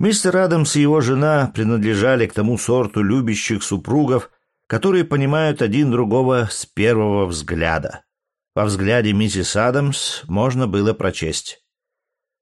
Мистер Адамс и его жена принадлежали к тому сорту любящих супругов, которые понимают один другого с первого взгляда. Во взгляде миссис Адамс можно было прочесть.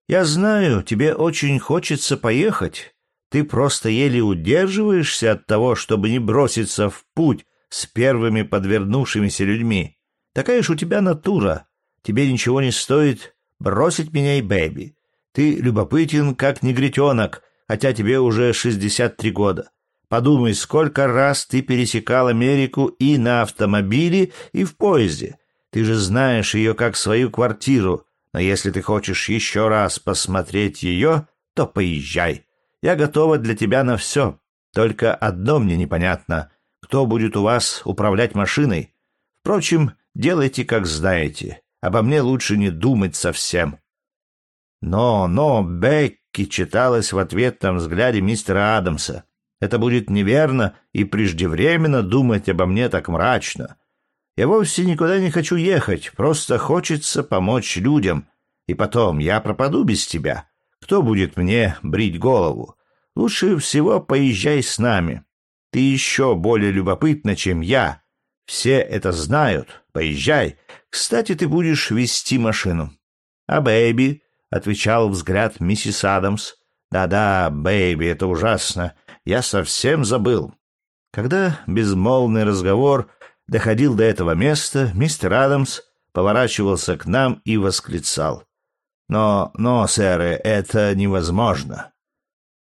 «Я знаю, тебе очень хочется поехать. Ты просто еле удерживаешься от того, чтобы не броситься в путь с первыми подвернувшимися людьми. Такая ж у тебя натура. Тебе ничего не стоит бросить меня и Бэби. Ты любопытен, как негритенок, хотя тебе уже шестьдесят три года. Подумай, сколько раз ты пересекал Америку и на автомобиле, и в поезде. Ты же знаешь ее как свою квартиру, но если ты хочешь еще раз посмотреть ее, то поезжай. Я готова для тебя на все. Только одно мне непонятно. Кто будет у вас управлять машиной? Впрочем, делайте, как знаете. Обо мне лучше не думать совсем. Но, но, Бекки читалось в ответном взгляде мистера Адамса. Это будет неверно и преждевременно думать обо мне так мрачно. Я вовсе никуда не хочу ехать, просто хочется помочь людям. И потом, я пропаду без тебя. Кто будет мне брить голову? Лучше всего поезжай с нами. Ты еще более любопытна, чем я. Все это знают. Поезжай. Кстати, ты будешь вести машину. А бэби, — отвечал взгляд миссис Адамс. Да-да, бэби, это ужасно. Я совсем забыл. Когда безмолвный разговор доходил до этого места, мистер Адамс поворачивался к нам и восклицал. «Но, но, сэры, это невозможно».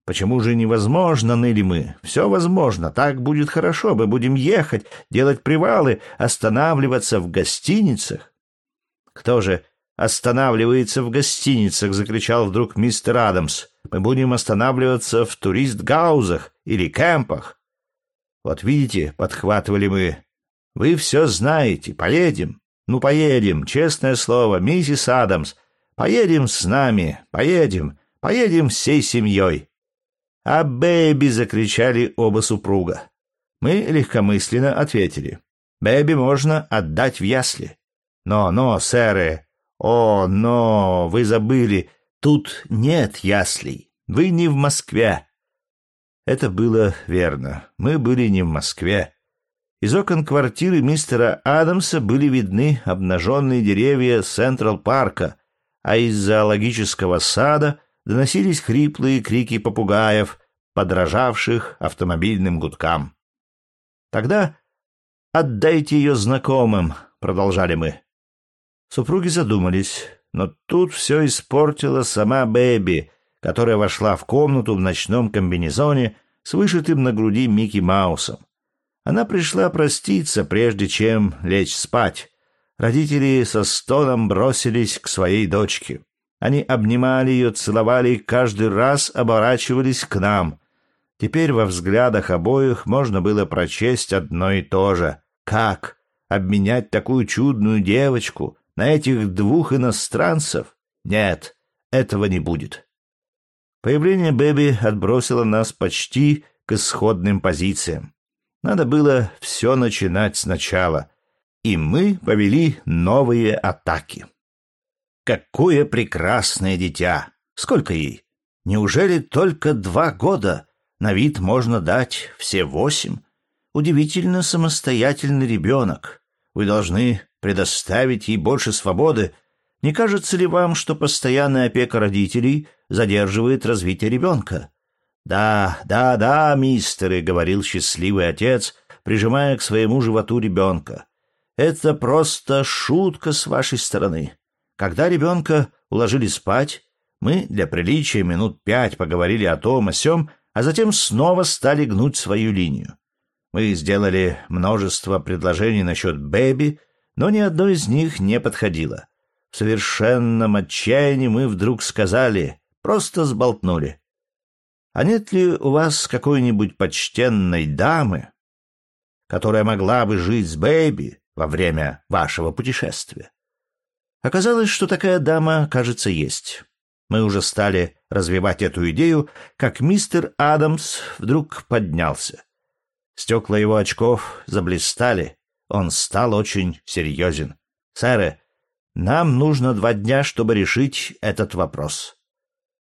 «Почему же невозможно?» — ныли мы. «Все возможно. Так будет хорошо. Мы будем ехать, делать привалы, останавливаться в гостиницах». «Кто же останавливается в гостиницах?» — закричал вдруг мистер Адамс. «Мы будем останавливаться в турист-гаузах или кемпах». «Вот видите», — подхватывали мы, — «вы все знаете. Поедем. Ну, поедем, честное слово, миссис Адамс. Поедем с нами, поедем, поедем всей семьей». «А Бэби!» — закричали оба супруга. Мы легкомысленно ответили. «Бэби можно отдать в ясли». «Но, но, сэры, «О, но! Вы забыли! Тут нет яслей! Вы не в Москве!» Это было верно. Мы были не в Москве. Из окон квартиры мистера Адамса были видны обнаженные деревья Централ-парка, а из зоологического сада доносились хриплые крики попугаев, подражавших автомобильным гудкам. «Тогда отдайте ее знакомым», — продолжали мы. Супруги задумались, но тут все испортила сама Бэби, которая вошла в комнату в ночном комбинезоне с вышитым на груди Микки Маусом. Она пришла проститься, прежде чем лечь спать. Родители со стоном бросились к своей дочке. Они обнимали ее, целовали и каждый раз оборачивались к нам. Теперь во взглядах обоих можно было прочесть одно и то же. Как обменять такую чудную девочку на этих двух иностранцев? Нет, этого не будет. Появление Бэби отбросило нас почти к исходным позициям. Надо было все начинать сначала, и мы повели новые атаки. Какое прекрасное дитя! Сколько ей? Неужели только два года? На вид можно дать все восемь. Удивительно самостоятельный ребенок. Вы должны предоставить ей больше свободы, не кажется ли вам, что постоянная опека родителей задерживает развитие ребенка? Да, да, да, мистеры, говорил счастливый отец, прижимая к своему животу ребенка. Это просто шутка с вашей стороны. Когда ребенка уложили спать, мы для приличия минут пять поговорили о том, о сём, а затем снова стали гнуть свою линию. Мы сделали множество предложений насчет Бэби, но ни одно из них не подходило. В совершенном отчаянии мы вдруг сказали, просто сболтнули. «А нет ли у вас какой-нибудь почтенной дамы, которая могла бы жить с Бэйби во время вашего путешествия?» Оказалось, что такая дама, кажется, есть. Мы уже стали развивать эту идею, как мистер Адамс вдруг поднялся. Стекла его очков заблистали, он стал очень серьезен. «Сэры, нам нужно два дня, чтобы решить этот вопрос.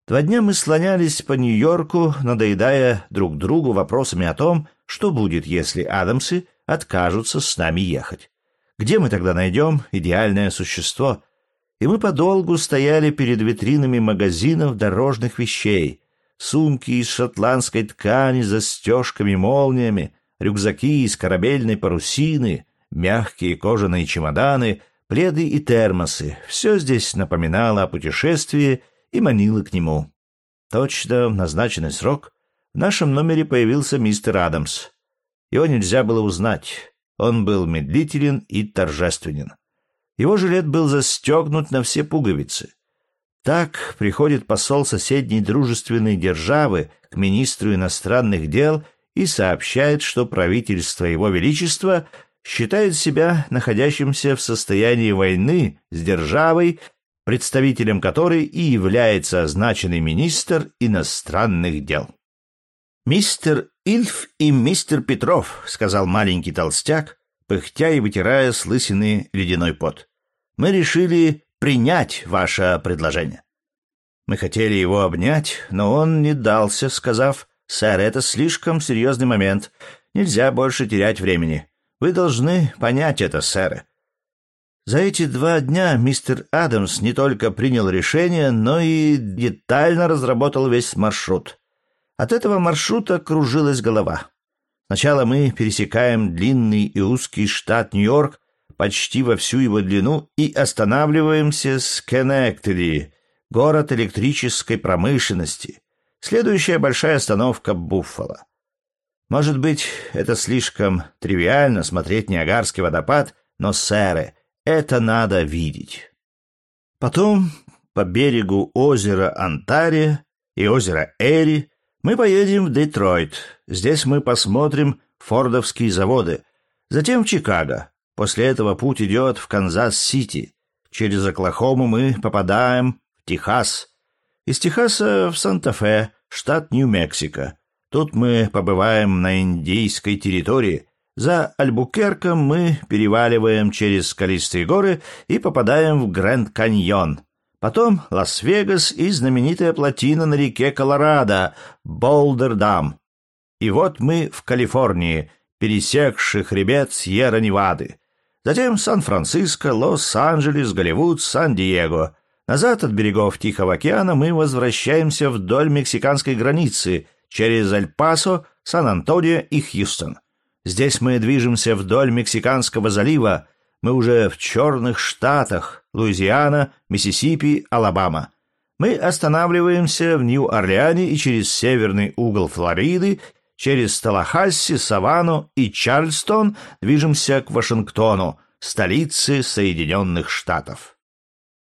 Два дня мы слонялись по Нью-Йорку, надоедая друг другу вопросами о том, что будет, если Адамсы откажутся с нами ехать. Где мы тогда найдем идеальное существо? И мы подолгу стояли перед витринами магазинов дорожных вещей. Сумки из шотландской ткани с застежками-молниями, рюкзаки из корабельной парусины, мягкие кожаные чемоданы, пледы и термосы. Все здесь напоминало о путешествии и манило к нему. Точно в назначенный срок в нашем номере появился мистер Адамс. Его нельзя было узнать. Он был медлителен и торжественен. Его жилет был застегнут на все пуговицы. Так приходит посол соседней дружественной державы к министру иностранных дел и сообщает, что правительство Его Величества считает себя находящимся в состоянии войны с державой, представителем которой и является означенный министр иностранных дел. «Мистер Ильф и мистер Петров», — сказал маленький толстяк, пыхтя и вытирая с лысины ледяной пот. «Мы решили принять ваше предложение». Мы хотели его обнять, но он не дался, сказав, «Сэр, это слишком серьезный момент. Нельзя больше терять времени. Вы должны понять это, сэр». За эти два дня мистер Адамс не только принял решение, но и детально разработал весь маршрут. От этого маршрута кружилась голова. Сначала мы пересекаем длинный и узкий штат Нью-Йорк почти во всю его длину и останавливаемся с Кеннектери, город электрической промышленности. Следующая большая остановка Буффало. Может быть, это слишком тривиально смотреть Ниагарский водопад, но, сэры, это надо видеть. Потом по берегу озера Онтарио и озера Эри мы поедем в Детройт. Здесь мы посмотрим фордовские заводы. Затем в Чикаго. После этого путь идет в Канзас-Сити. Через Оклахому мы попадаем в Техас. Из Техаса в Санта-Фе, штат Нью-Мексико. Тут мы побываем на индейской территории. За Альбукерком мы переваливаем через скалистые горы и попадаем в Гранд-Каньон. Потом Лас-Вегас и знаменитая плотина на реке Колорадо, Болдер-Дам. И вот мы в Калифорнии, пересекши хребет Сьерра-Невады. Затем Сан-Франциско, Лос-Анджелес, Голливуд, Сан-Диего. Назад от берегов Тихого океана мы возвращаемся вдоль мексиканской границы, через Эль-Пасо, Сан-Антонио и Хьюстон. Здесь мы движемся вдоль Мексиканского залива, мы уже в черных штатах Луизиана, Миссисипи, Алабама. Мы останавливаемся в Нью-Орлеане и через северный угол Флориды, через Талахасси, Саванну и Чарльстон движемся к Вашингтону, столице Соединенных Штатов.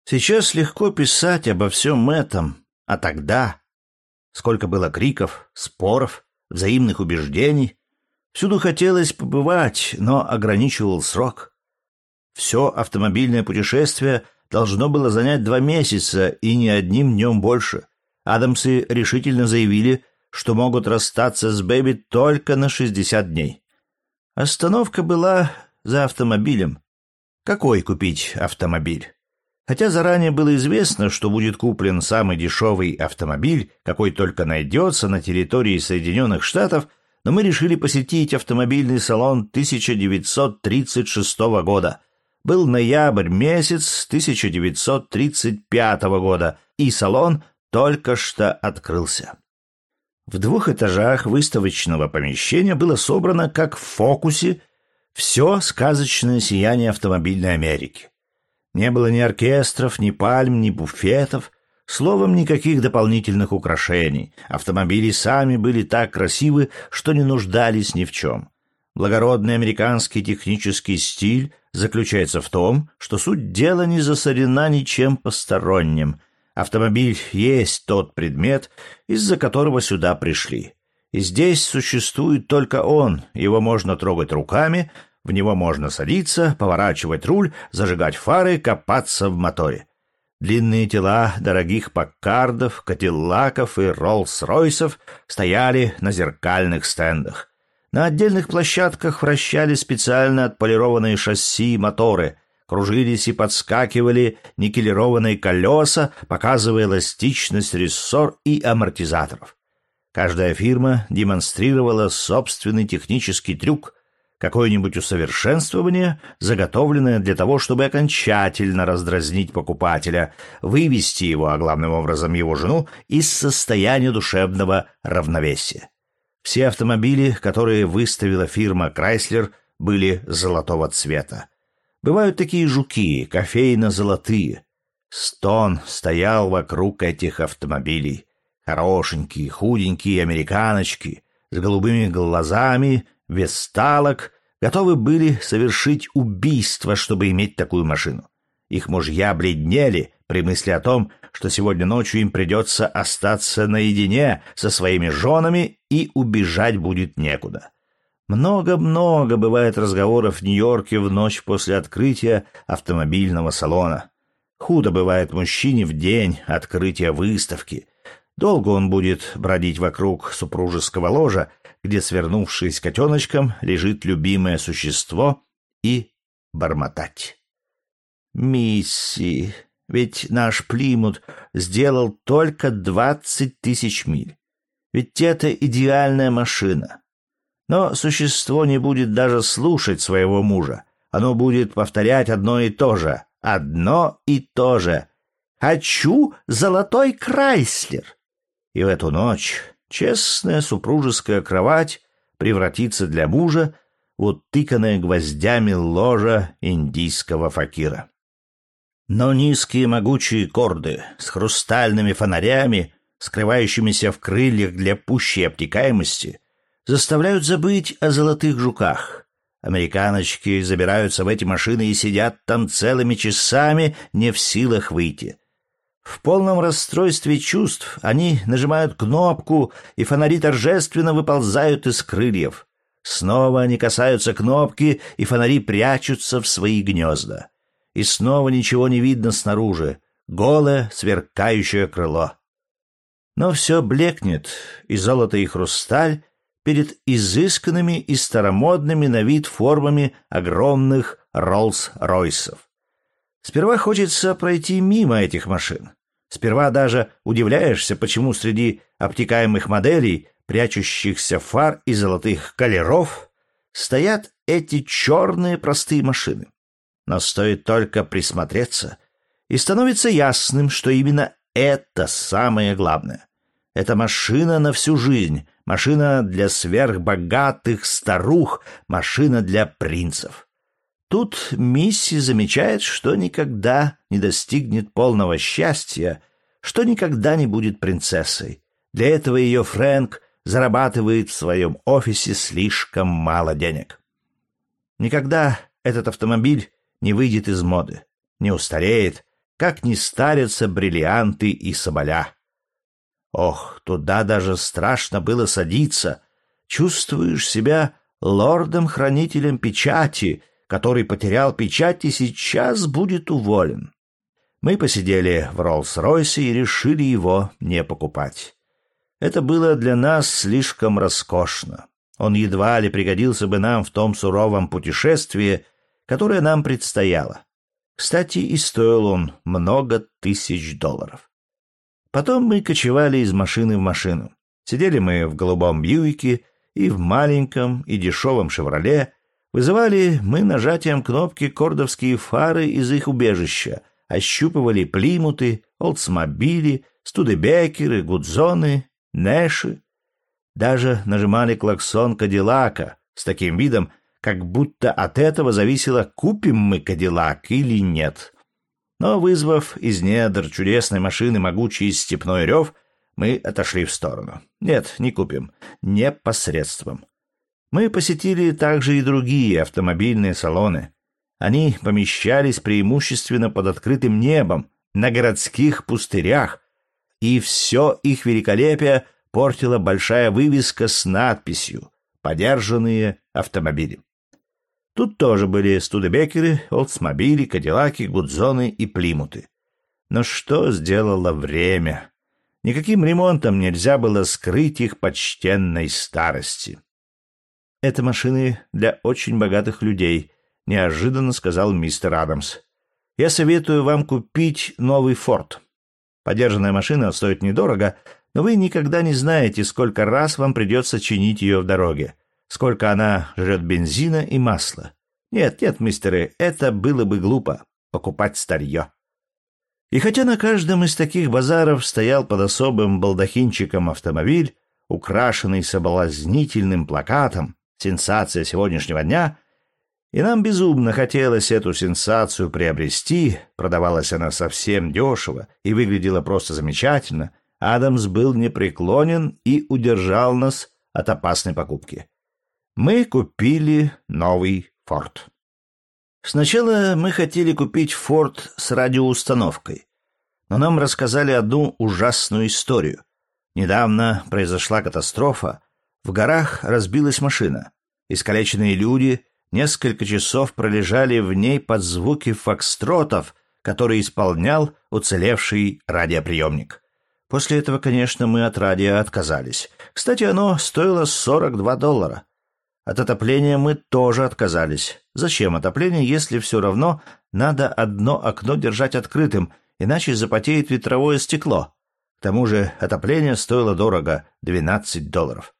Сейчас легко писать обо всем этом, а тогда сколько было криков, споров, взаимных убеждений. Всюду хотелось побывать, но ограничивал срок. Все автомобильное путешествие должно было занять два месяца и ни одним днем больше. Адамсы решительно заявили, что могут расстаться с Бэби только на 60 дней. Остановка была за автомобилем. Какой купить автомобиль? Хотя заранее было известно, что будет куплен самый дешевый автомобиль, какой только найдется на территории Соединенных Штатов, но мы решили посетить автомобильный салон 1936 года, был ноябрь месяц 1935 года, и салон только что открылся. В двух этажах выставочного помещения было собрано, как в фокусе, все сказочное сияние автомобильной Америки. Не было ни оркестров, ни пальм, ни буфетов, словом, никаких дополнительных украшений. Автомобили сами были так красивы, что не нуждались ни в чем. Благородный американский технический стиль заключается в том, что суть дела не засорена ничем посторонним. Автомобиль есть тот предмет, из-за которого сюда пришли. И здесь существует только он, его можно трогать руками, в него можно садиться, поворачивать руль, зажигать фары, копаться в моторе. Длинные тела дорогих Паккардов, Кадиллаков и Роллс-Ройсов стояли на зеркальных стендах. На отдельных площадках вращали специально отполированные шасси и моторы. кружились и подскакивали никелированные колеса, показывая эластичность рессор и амортизаторов. Каждая фирма демонстрировала собственный технический трюк, какое-нибудь усовершенствование, заготовленное для того, чтобы окончательно раздразнить покупателя, вывести его, а главным образом его жену, из состояния душевного равновесия. Все автомобили, которые выставила фирма Chrysler, были золотого цвета. Бывают такие жуки, кофейно-золотые. Стон стоял вокруг этих автомобилей. Хорошенькие, худенькие американочки с голубыми глазами, весталок, готовы были совершить убийство, чтобы иметь такую машину. Их мужья бледнели при мысли о том, что сегодня ночью им придется остаться наедине со своими женами и убежать будет некуда. Много-много бывает разговоров в Нью-Йорке в ночь после открытия автомобильного салона. Худо бывает мужчине в день открытия выставки. Долго он будет бродить вокруг супружеского ложа, где, свернувшись котеночком, лежит любимое существо, и бормотать. «Мисси, ведь наш Плимут сделал только двадцать тысяч миль. Ведь это идеальная машина. Но существо не будет даже слушать своего мужа. Оно будет повторять одно и то же. Одно и то же. «Хочу золотой Крайслер!» И в эту ночь честная супружеская кровать превратится для мужа в утыканное гвоздями ложа индийского факира. Но низкие могучие корды с хрустальными фонарями, скрывающимися в крыльях для пущей обтекаемости, заставляют забыть о золотых жуках. Американочки забираются в эти машины и сидят там целыми часами, не в силах выйти. В полном расстройстве чувств они нажимают кнопку, и фонари торжественно выползают из крыльев. Снова они касаются кнопки, и фонари прячутся в свои гнезда. И снова ничего не видно снаружи. Голое, сверкающее крыло. Но все блекнет, и золото и хрусталь перед изысканными и старомодными на вид формами огромных Роллс-Ройсов. Сперва хочется пройти мимо этих машин. Сперва даже удивляешься, почему среди обтекаемых моделей, прячущихся фар и золотых колеров, стоят эти черные простые машины. Но стоит только присмотреться, и становится ясным, что именно это самое главное. Это машина на всю жизнь, машина для сверхбогатых старух, машина для принцев. Тут Мисси замечает, что никогда не достигнет полного счастья, что никогда не будет принцессой. Для этого ее Фрэнк зарабатывает в своем офисе слишком мало денег. Никогда этот автомобиль не выйдет из моды, не устареет, как не старятся бриллианты и соболя. Ох, туда даже страшно было садиться. Чувствуешь себя лордом-хранителем печати, который потерял печать и сейчас будет уволен. Мы посидели в Роллс-Ройсе и решили его не покупать. Это было для нас слишком роскошно. Он едва ли пригодился бы нам в том суровом путешествии, которое нам предстояло. Кстати, и стоил он много тысяч долларов. Потом мы кочевали из машины в машину. Сидели мы в голубом Бьюике и в маленьком и дешевом «Шевроле». Вызывали мы нажатием кнопки кордовские фары из их убежища, ощупывали плимуты, олдсмобили, студебекеры, гудзоны, нэши. Даже нажимали клаксон Кадиллака с таким видом, как будто от этого зависело, купим мы Кадиллак или нет. Но, вызвав из недр чудесной машины могучий степной рев, мы отошли в сторону. Нет, не купим. Непосредством. Мы посетили также и другие автомобильные салоны. Они помещались преимущественно под открытым небом, на городских пустырях, и все их великолепие портила большая вывеска с надписью «Подержанные автомобили». Тут тоже были студебекеры, олдсмобили, кадиллаки, гудзоны и плимуты. Но что сделало время? Никаким ремонтом нельзя было скрыть их почтенной старости. Это машины для очень богатых людей, — неожиданно сказал мистер Адамс. «Я советую вам купить новый «Форд». Подержанная машина стоит недорого, но вы никогда не знаете, сколько раз вам придется чинить ее в дороге, сколько она жрет бензина и масла. Нет, нет, мистеры, это было бы глупо — покупать старье». И хотя на каждом из таких базаров стоял под особым балдахинчиком автомобиль, украшенный соблазнительным плакатом «Сенсация сегодняшнего дня», и нам безумно хотелось эту сенсацию приобрести, продавалась она совсем дешево и выглядела просто замечательно, Адамс был непреклонен и удержал нас от опасной покупки. Мы купили новый «Форд». Сначала мы хотели купить «Форд» с радиоустановкой, но нам рассказали одну ужасную историю. Недавно произошла катастрофа, в горах разбилась машина. Искалеченные люди несколько часов пролежали в ней под звуки фокстротов, которые исполнял уцелевший радиоприемник. После этого, конечно, мы от радио отказались. Кстати, оно стоило 42 доллара. От отопления мы тоже отказались. Зачем отопление, если все равно надо одно окно держать открытым, иначе запотеет ветровое стекло? К тому же отопление стоило дорого — 12 долларов.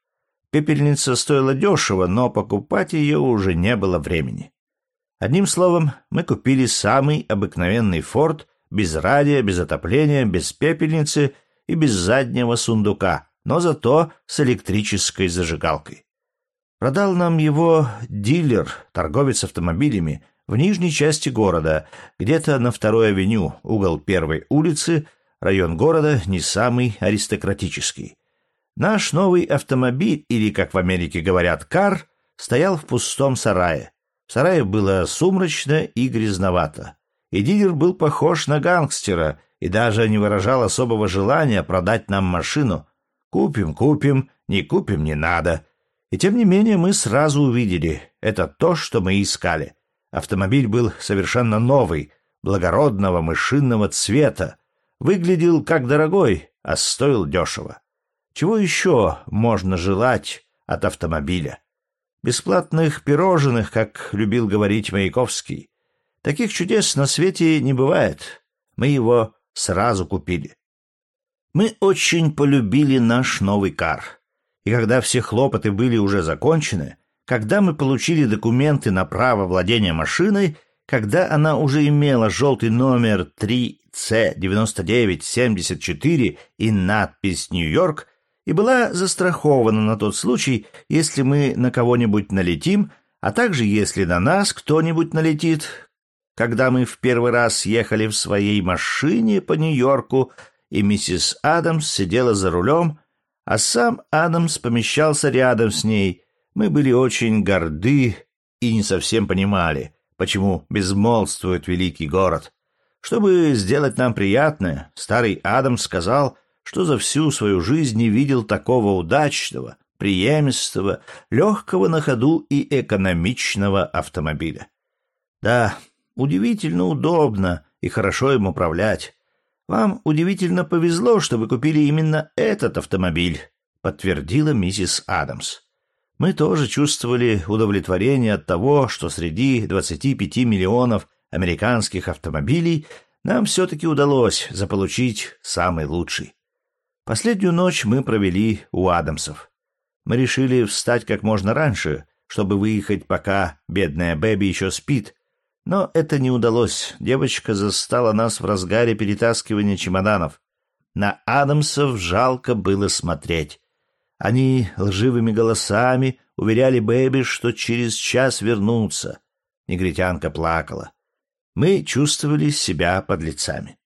Пепельница стоила дешево, но покупать ее уже не было времени. Одним словом, мы купили самый обыкновенный «Форд» без радио, без отопления, без пепельницы и без заднего сундука, но зато с электрической зажигалкой. Продал нам его дилер, торговец автомобилями, в нижней части города, где-то на второй авеню, угол первой улицы, район города не самый аристократический. Наш новый автомобиль, или, как в Америке говорят, кар, стоял в пустом сарае. В сарае было сумрачно и грязновато. И дилер был похож на гангстера и даже не выражал особого желания продать нам машину. Купим, купим, не купим, не надо. И тем не менее мы сразу увидели, это то, что мы искали. Автомобиль был совершенно новый, благородного мышинного цвета, выглядел как дорогой, а стоил дешево. Чего еще можно желать от автомобиля? Бесплатных пирожных, как любил говорить Маяковский. Таких чудес на свете не бывает. Мы его сразу купили. Мы очень полюбили наш новый кар. И когда все хлопоты были уже закончены, когда мы получили документы на право владения машиной, когда она уже имела желтый номер 3C9974 и надпись «Нью-Йорк», и была застрахована на тот случай, если мы на кого-нибудь налетим, а также если на нас кто-нибудь налетит. Когда мы в первый раз ехали в своей машине по Нью-Йорку, и миссис Адамс сидела за рулем, а сам Адамс помещался рядом с ней, мы были очень горды и не совсем понимали, почему безмолвствует великий город. Чтобы сделать нам приятное, старый Адамс сказал — что за всю свою жизнь не видел такого удачного, преемистого, легкого на ходу и экономичного автомобиля. Да, удивительно удобно и хорошо им управлять. Вам удивительно повезло, что вы купили именно этот автомобиль, подтвердила миссис Адамс. Мы тоже чувствовали удовлетворение от того, что среди 25 миллионов американских автомобилей нам все-таки удалось заполучить самый лучший. Последнюю ночь мы провели у Адамсов. Мы решили встать как можно раньше, чтобы выехать, пока бедная Бэби еще спит. Но это не удалось. Девочка застала нас в разгаре перетаскивания чемоданов. На Адамсов жалко было смотреть. Они лживыми голосами уверяли Бэби, что через час вернутся. Негритянка плакала. Мы чувствовали себя подлецами.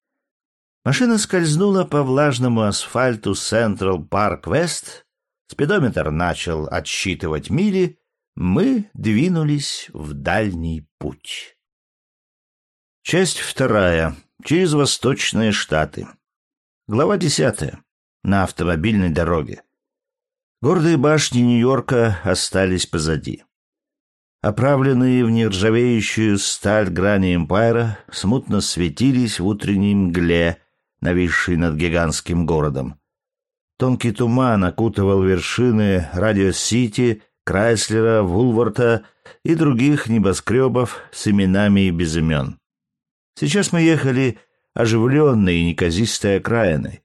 Машина скользнула по влажному асфальту Централ Парк Вест, спидометр начал отсчитывать мили, мы двинулись в дальний путь. Часть вторая. Через Восточные Штаты. Глава десятая. На автомобильной дороге. Гордые башни Нью-Йорка остались позади. Оправленные в нержавеющую сталь грани Эмпайра смутно светились в утренней мгле, нависший над гигантским городом. Тонкий туман окутывал вершины Радио-Сити, Крайслера, Вулварта и других небоскребов с именами и без имен. Сейчас мы ехали оживленной и неказистой окраиной.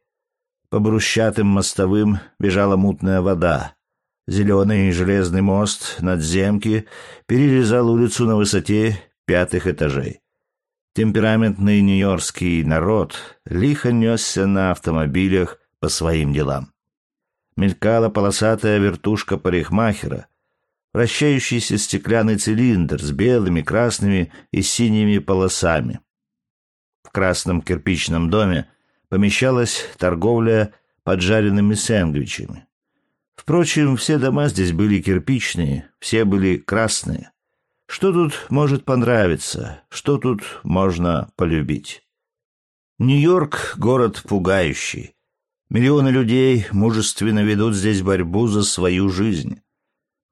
По брусчатым мостовым бежала мутная вода. Зеленый железный мост надземки перерезал улицу на высоте пятых этажей. Темпераментный нью-йоркский народ лихо несся на автомобилях по своим делам. Мелькала полосатая вертушка парикмахера, вращающийся стеклянный цилиндр с белыми, красными и синими полосами. В красном кирпичном доме помещалась торговля поджаренными сэндвичами. Впрочем, все дома здесь были кирпичные, все были красные. Что тут может понравиться? Что тут можно полюбить? Нью-Йорк — город пугающий. Миллионы людей мужественно ведут здесь борьбу за свою жизнь.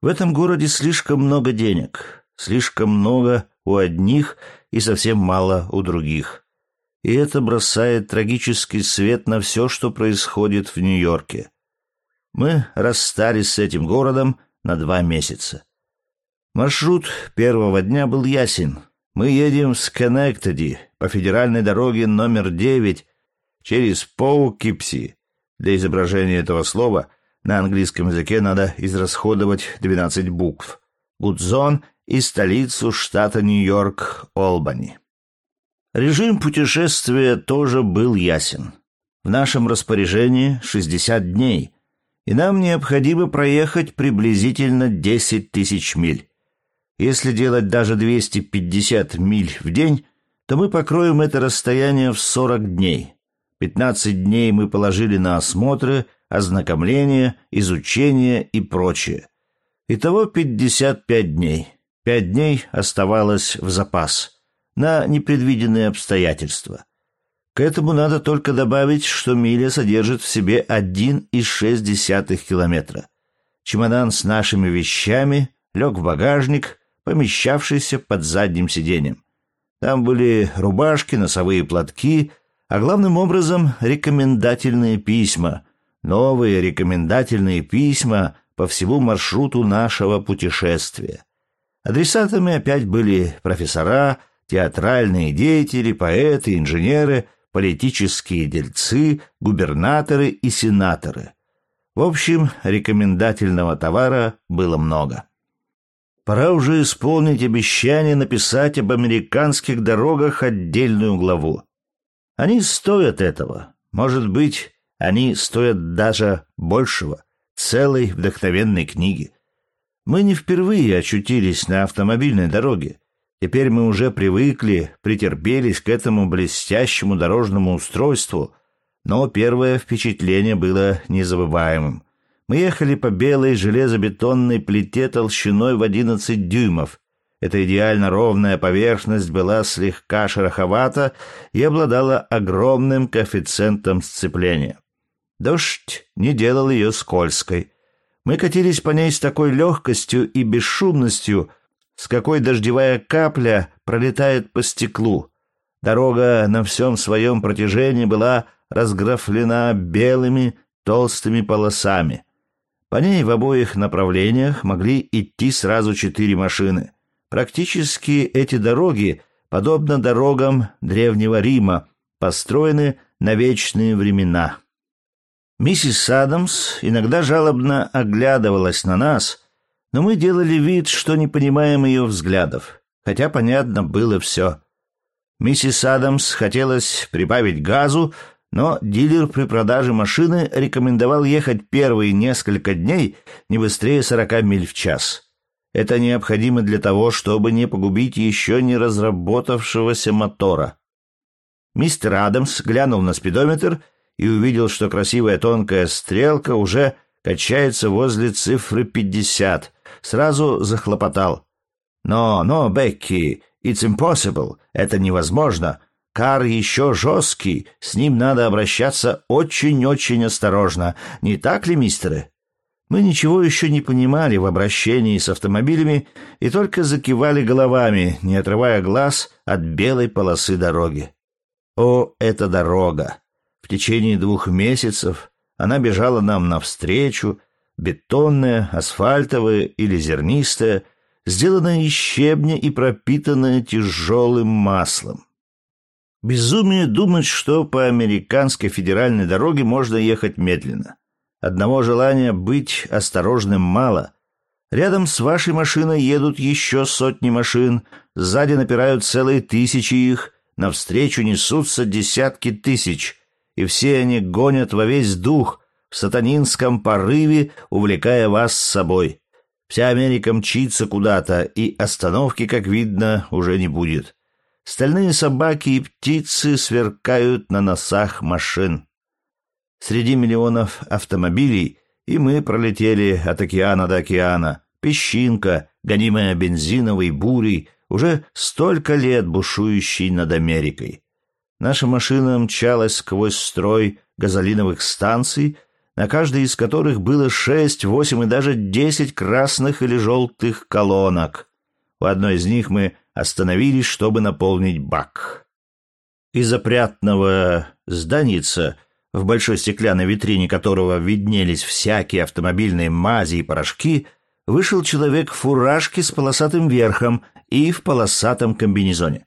В этом городе слишком много денег, слишком много у одних и совсем мало у других. И это бросает трагический свет на все, что происходит в Нью-Йорке. Мы расстались с этим городом на два месяца. Маршрут первого дня был ясен. Мы едем с Коннектеди по федеральной дороге номер 9 через Поукипси. Для изображения этого слова на английском языке надо израсходовать 12 букв. Гудзон и столицу штата Нью-Йорк, Олбани. Режим путешествия тоже был ясен. В нашем распоряжении 60 дней, и нам необходимо проехать приблизительно 10 тысяч миль. Если делать даже 250 миль в день, то мы покроем это расстояние в 40 дней. 15 дней мы положили на осмотры, ознакомление, изучение и прочее. Итого 55 дней. Пять дней оставалось в запас на непредвиденные обстоятельства. К этому надо только добавить, что миля содержит в себе 1,6 километра. Чемодан с нашими вещами лег в багажник, помещавшийся под задним сиденьем. Там были рубашки, носовые платки, а главным образом рекомендательные письма, новые рекомендательные письма по всему маршруту нашего путешествия. Адресатами опять были профессора, театральные деятели, поэты, инженеры, политические дельцы, губернаторы и сенаторы. В общем, рекомендательного товара было много. Пора уже исполнить обещание написать об американских дорогах отдельную главу. Они стоят этого. Может быть, они стоят даже большего, целой вдохновенной книги. Мы не впервые очутились на автомобильной дороге. Теперь мы уже привыкли, претерпелись к этому блестящему дорожному устройству, но первое впечатление было незабываемым. Мы ехали по белой железобетонной плите толщиной в 11 дюймов. Эта идеально ровная поверхность была слегка шероховата и обладала огромным коэффициентом сцепления. Дождь не делал ее скользкой. Мы катились по ней с такой легкостью и бесшумностью, с какой дождевая капля пролетает по стеклу. Дорога на всем своем протяжении была разграфлена белыми толстыми полосами. По ней в обоих направлениях могли идти сразу четыре машины. Практически эти дороги, подобно дорогам Древнего Рима, построены на вечные времена. Миссис Адамс иногда жалобно оглядывалась на нас, но мы делали вид, что не понимаем ее взглядов, хотя понятно было все. Миссис Адамс хотелось прибавить газу, но дилер при продаже машины рекомендовал ехать первые несколько дней не быстрее 40 миль в час. Это необходимо для того, чтобы не погубить еще не разработавшегося мотора. Мистер Адамс глянул на спидометр и увидел, что красивая тонкая стрелка уже качается возле цифры 50. Сразу захлопотал. «Но, но, Бекки, it's impossible. Это невозможно. Кар еще жесткий, с ним надо обращаться очень-очень осторожно. Не так ли, мистеры? Мы ничего еще не понимали в обращении с автомобилями и только закивали головами, не отрывая глаз от белой полосы дороги. О, эта дорога! В течение двух месяцев она бежала нам навстречу, бетонное, асфальтовое или зернистое, сделанное из щебня и пропитанное тяжелым маслом. Безумие думать, что по американской федеральной дороге можно ехать медленно. Одного желания быть осторожным мало. Рядом с вашей машиной едут еще сотни машин, сзади напирают целые тысячи их, навстречу несутся десятки тысяч, и все они гонят во весь дух в сатанинском порыве, увлекая вас с собой. Вся Америка мчится куда-то, и остановки, как видно, уже не будет. Стальные собаки и птицы сверкают на носах машин. Среди миллионов автомобилей и мы пролетели от океана до океана, песчинка, гонимая бензиновой бурей, уже столько лет бушующей над Америкой. Наша машина мчалась сквозь строй газолиновых станций, на каждой из которых было шесть, восемь и даже десять красных или желтых колонок. У одной из них мы остановились, чтобы наполнить бак. Из опрятного зданица, в большой стеклянной витрине которого виднелись всякие автомобильные мази и порошки, вышел человек в фуражке с полосатым верхом и в полосатом комбинезоне.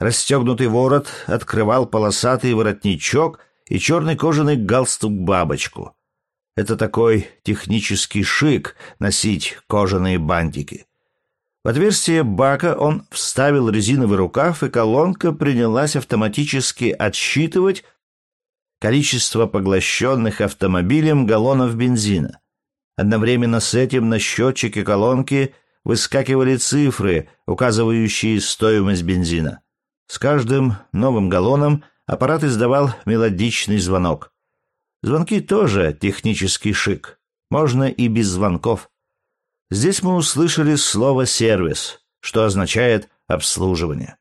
Расстегнутый ворот открывал полосатый воротничок и черный кожаный галстук-бабочку. Это такой технический шик — носить кожаные бантики. Отверстие бака он вставил резиновый рукав, и колонка принялась автоматически отсчитывать количество поглощенных автомобилем галлонов бензина. Одновременно с этим на счетчике колонки выскакивали цифры, указывающие стоимость бензина. С каждым новым галлоном аппарат издавал мелодичный звонок. Звонки тоже технический шик. Можно и без звонков. Здесь мы услышали слово «сервис», что означает «обслуживание».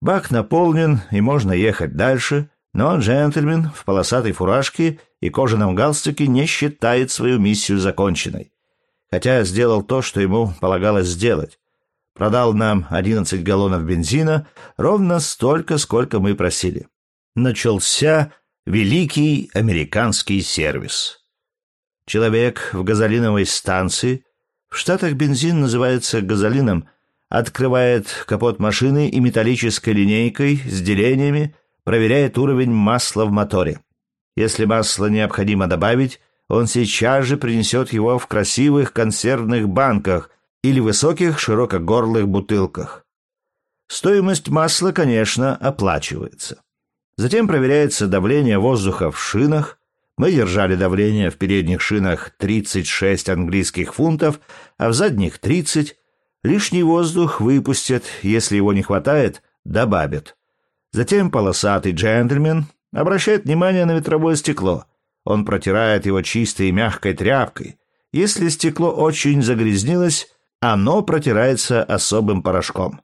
Бак наполнен, и можно ехать дальше, но джентльмен в полосатой фуражке и кожаном галстуке не считает свою миссию законченной. Хотя сделал то, что ему полагалось сделать. Продал нам 11 галлонов бензина, ровно столько, сколько мы просили. Начался великий американский сервис. Человек в газолиновой станции, в Штатах бензин называется газолином, открывает капот машины и металлической линейкой с делениями проверяет уровень масла в моторе. Если масло необходимо добавить, он сейчас же принесет его в красивых консервных банках или высоких широкогорлых бутылках. Стоимость масла, конечно, оплачивается. Затем проверяется давление воздуха в шинах. Мы держали давление в передних шинах 36 английских фунтов, а в задних 30. Лишний воздух выпустят, если его не хватает, добавят. Затем полосатый джентльмен обращает внимание на ветровое стекло. Он протирает его чистой и мягкой тряпкой. Если стекло очень загрязнилось, оно протирается особым порошком.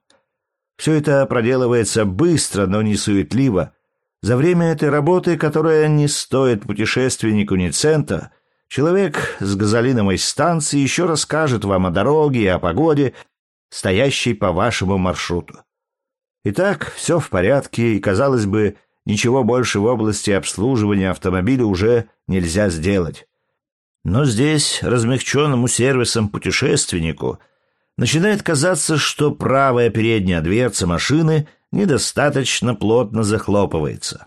Все это проделывается быстро, но не суетливо. За время этой работы, которая не стоит путешественнику ни цента, человек с газолиновой станции еще расскажет вам о дороге и о погоде, стоящей по вашему маршруту. Итак, все в порядке, и, казалось бы, ничего больше в области обслуживания автомобиля уже нельзя сделать. Но здесь, размягченному сервисом путешественнику, начинает казаться, что правая передняя дверца машины недостаточно плотно захлопывается.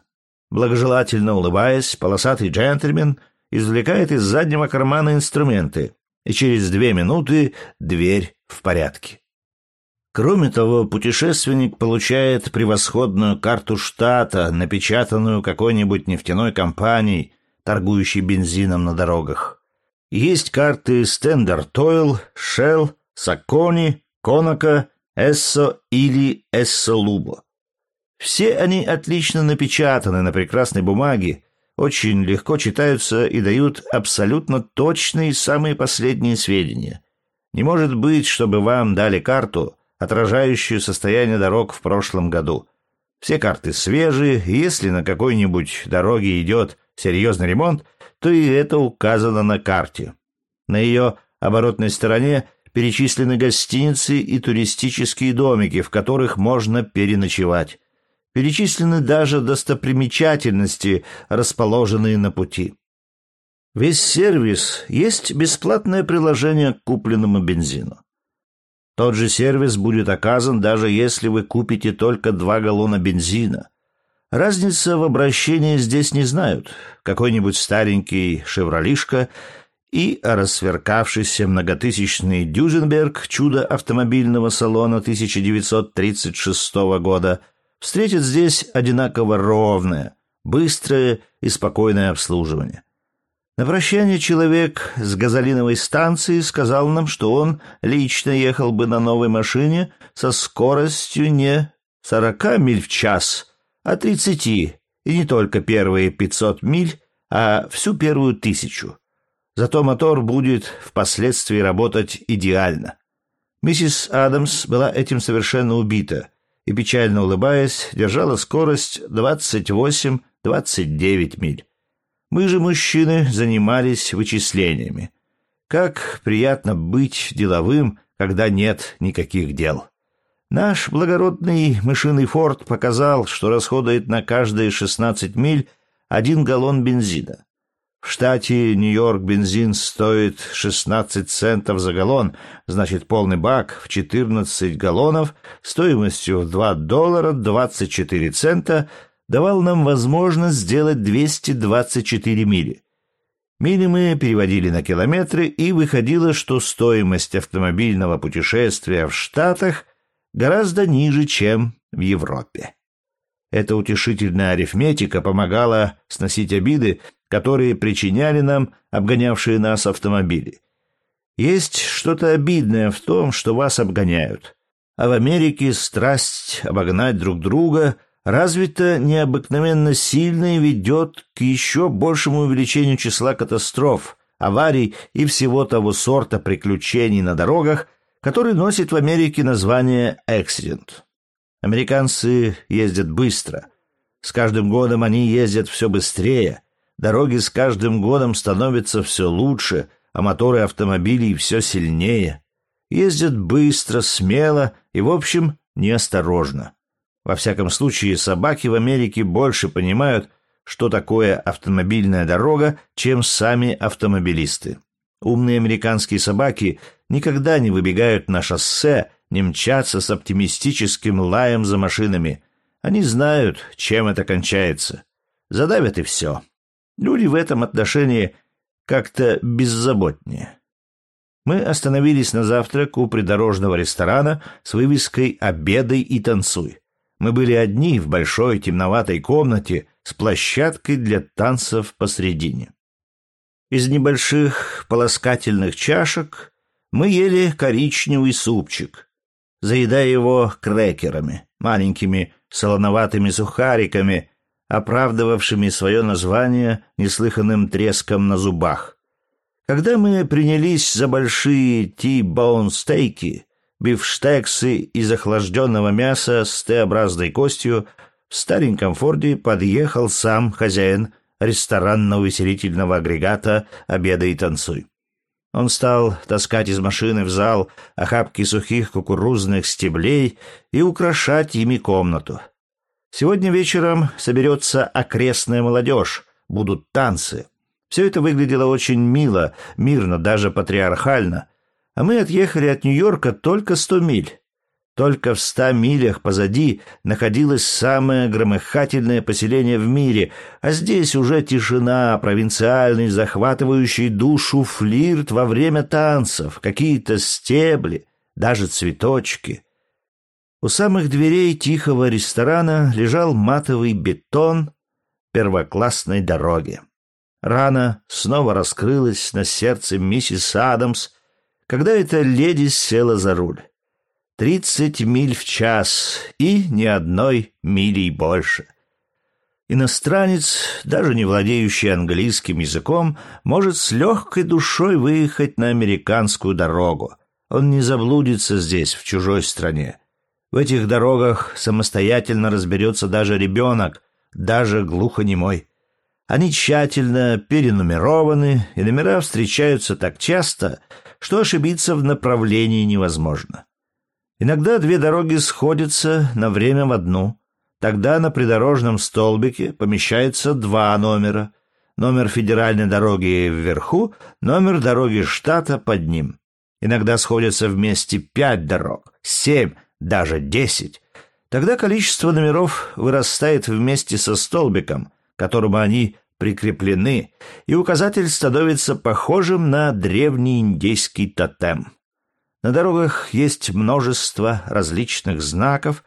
Благожелательно улыбаясь, полосатый джентльмен извлекает из заднего кармана инструменты, и через две минуты дверь в порядке. Кроме того, путешественник получает превосходную карту штата, напечатанную какой-нибудь нефтяной компанией, торгующей бензином на дорогах. Есть карты Standard Oil, Shell, Сакони, Конака, Эссо или Эссо Лубо. Все они отлично напечатаны на прекрасной бумаге, очень легко читаются и дают абсолютно точные самые последние сведения. Не может быть, чтобы вам дали карту – отражающую состояние дорог в прошлом году. Все карты свежие, и если на какой-нибудь дороге идет серьезный ремонт, то и это указано на карте. На ее оборотной стороне перечислены гостиницы и туристические домики, в которых можно переночевать. Перечислены даже достопримечательности, расположенные на пути. Весь сервис есть бесплатное приложение к купленному бензину. Тот же сервис будет оказан, даже если вы купите только два галлона бензина. Разница в обращении здесь не знают. Какой-нибудь старенький «Шевролишка» и рассверкавшийся многотысячный «Дюзенберг» чудо автомобильного салона 1936 года встретит здесь одинаково ровное, быстрое и спокойное обслуживание. На прощание человек с газолиновой станции сказал нам, что он лично ехал бы на новой машине со скоростью не 40 миль в час, а 30, и не только первые 500 миль, а всю первую тысячу. Зато мотор будет впоследствии работать идеально. Миссис Адамс была этим совершенно убита и, печально улыбаясь, держала скорость 28-29 миль. Мы же, мужчины, занимались вычислениями. Как приятно быть деловым, когда нет никаких дел. Наш благородный мышиный форт показал, что расходует на каждые 16 миль один галлон бензина. В штате Нью-Йорк бензин стоит 16 центов за галлон, значит полный бак в 14 галлонов стоимостью в 2 доллара 24 цента – давал нам возможность сделать 224 мили. Мили мы переводили на километры, и выходило, что стоимость автомобильного путешествия в Штатах гораздо ниже, чем в Европе. Эта утешительная арифметика помогала сносить обиды, которые причиняли нам обгонявшие нас автомобили. Есть что-то обидное в том, что вас обгоняют. А в Америке страсть обогнать друг друга – развито необыкновенно сильно и ведет к еще большему увеличению числа катастроф, аварий и всего того сорта приключений на дорогах, который носит в Америке название «эксидент». Американцы ездят быстро. С каждым годом они ездят все быстрее. Дороги с каждым годом становятся все лучше, а моторы автомобилей все сильнее. Ездят быстро, смело и, в общем, неосторожно. Во всяком случае, собаки в Америке больше понимают, что такое автомобильная дорога, чем сами автомобилисты. Умные американские собаки никогда не выбегают на шоссе, не мчатся с оптимистическим лаем за машинами. Они знают, чем это кончается. Задавят и все. Люди в этом отношении как-то беззаботнее. Мы остановились на завтрак у придорожного ресторана с вывеской «Обедай и танцуй». Мы были одни в большой темноватой комнате с площадкой для танцев посредине. Из небольших полоскательных чашек мы ели коричневый супчик, заедая его крекерами, маленькими солоноватыми сухариками, оправдывавшими свое название неслыханным треском на зубах. Когда мы принялись за большие ти-боун-стейки, бифштексы из охлажденного мяса с Т-образной костью, в стареньком форде подъехал сам хозяин ресторанно-увеселительного агрегата «Обеда и танцуй». Он стал таскать из машины в зал охапки сухих кукурузных стеблей и украшать ими комнату. Сегодня вечером соберется окрестная молодежь, будут танцы. Все это выглядело очень мило, мирно, даже патриархально, а мы отъехали от Нью-Йорка только сто миль. Только в ста милях позади находилось самое громыхательное поселение в мире, а здесь уже тишина, провинциальный, захватывающий душу флирт во время танцев, какие-то стебли, даже цветочки. У самых дверей тихого ресторана лежал матовый бетон первоклассной дороги. Рана снова раскрылась на сердце миссис Адамс, когда эта леди села за руль. Тридцать миль в час и ни одной мили больше. Иностранец, даже не владеющий английским языком, может с легкой душой выехать на американскую дорогу. Он не заблудится здесь, в чужой стране. В этих дорогах самостоятельно разберется даже ребенок, даже глухонемой. Они тщательно перенумерованы, и номера встречаются так часто, что ошибиться в направлении невозможно. Иногда две дороги сходятся на время в одну. Тогда на придорожном столбике помещается два номера. Номер федеральной дороги вверху, номер дороги штата под ним. Иногда сходятся вместе пять дорог, семь, даже десять. Тогда количество номеров вырастает вместе со столбиком, к которому они прикреплены, и указатель становится похожим на древний индейский тотем. На дорогах есть множество различных знаков,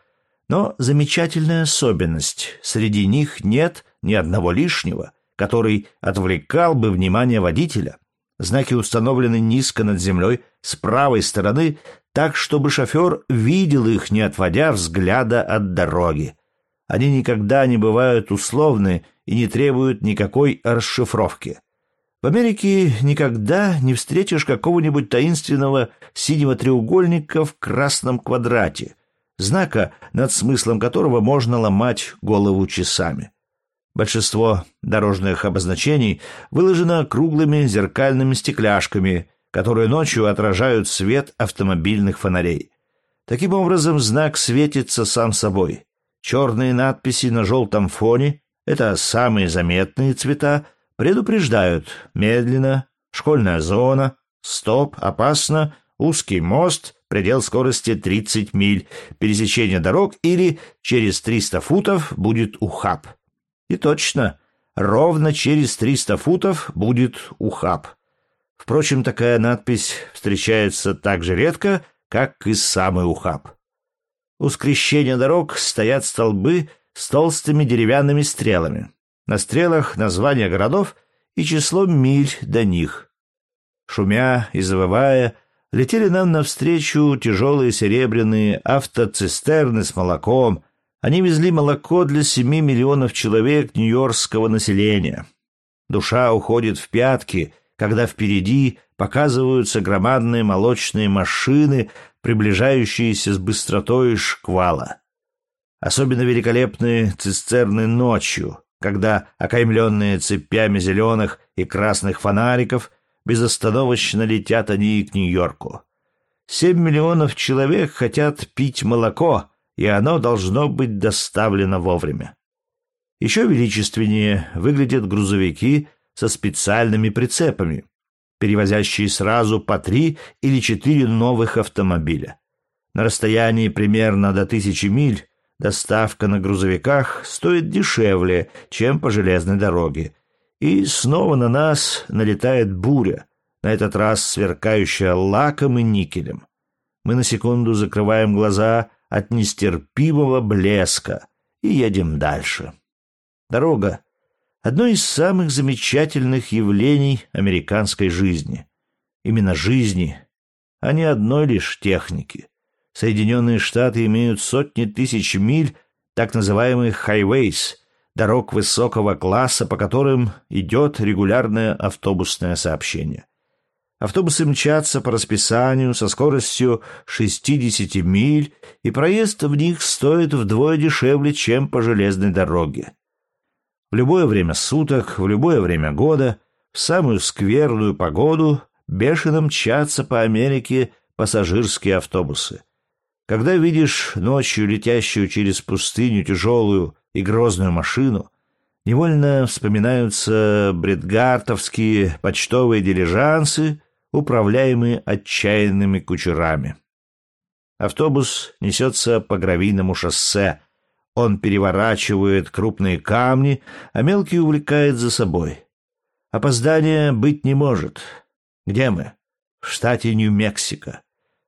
но замечательная особенность — среди них нет ни одного лишнего, который отвлекал бы внимание водителя. Знаки установлены низко над землей с правой стороны, так, чтобы шофер видел их, не отводя взгляда от дороги. Они никогда не бывают условны и не требуют никакой расшифровки. В Америке никогда не встретишь какого-нибудь таинственного синего треугольника в красном квадрате, знака, над смыслом которого можно ломать голову часами. Большинство дорожных обозначений выложено круглыми зеркальными стекляшками, которые ночью отражают свет автомобильных фонарей. Таким образом, знак светится сам собой. Черные надписи на желтом фоне — это самые заметные цвета, Предупреждают. Медленно. Школьная зона. Стоп. Опасно. Узкий мост. Предел скорости 30 миль. Пересечение дорог или через 300 футов будет ухаб. И точно. Ровно через 300 футов будет ухаб. Впрочем, такая надпись встречается так же редко, как и самый ухаб. У скрещения дорог стоят столбы с толстыми деревянными стрелами. На стрелах названия городов и число миль до них. Шумя и завывая, летели нам навстречу тяжелые серебряные автоцистерны с молоком. Они везли молоко для семи миллионов человек нью-йоркского населения. Душа уходит в пятки, когда впереди показываются громадные молочные машины, приближающиеся с быстротой шквала. Особенно великолепные цистерны ночью, когда окаймленные цепями зеленых и красных фонариков безостановочно летят они к Нью-Йорку. Семь миллионов человек хотят пить молоко, и оно должно быть доставлено вовремя. Еще величественнее выглядят грузовики со специальными прицепами, перевозящие сразу по три или четыре новых автомобиля. На расстоянии примерно до тысячи миль Доставка на грузовиках стоит дешевле, чем по железной дороге. И снова на нас налетает буря, на этот раз сверкающая лаком и никелем. Мы на секунду закрываем глаза от нестерпимого блеска и едем дальше. Дорога — одно из самых замечательных явлений американской жизни. Именно жизни, а не одной лишь техники. Соединенные Штаты имеют сотни тысяч миль так называемых хайвейс, дорог высокого класса, по которым идет регулярное автобусное сообщение. Автобусы мчатся по расписанию со скоростью 60 миль, и проезд в них стоит вдвое дешевле, чем по железной дороге. В любое время суток, в любое время года, в самую скверную погоду бешено мчатся по Америке пассажирские автобусы. Когда видишь ночью летящую через пустыню тяжелую и грозную машину, невольно вспоминаются бредгартовские почтовые дилижансы, управляемые отчаянными кучерами. Автобус несется по гравийному шоссе. Он переворачивает крупные камни, а мелкие увлекает за собой. Опоздания быть не может. Где мы? В штате Нью-Мексико.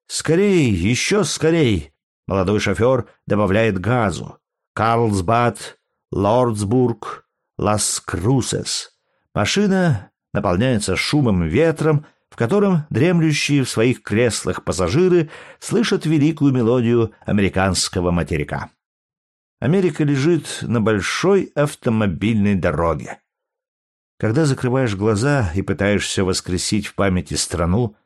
«Скорей, еще скорей!» Молодой шофер добавляет газу. Карлсбад, Лордсбург, Лас-Крусес. Машина наполняется шумом ветром, в котором дремлющие в своих креслах пассажиры слышат великую мелодию американского материка. Америка лежит на большой автомобильной дороге. Когда закрываешь глаза и пытаешься воскресить в памяти страну,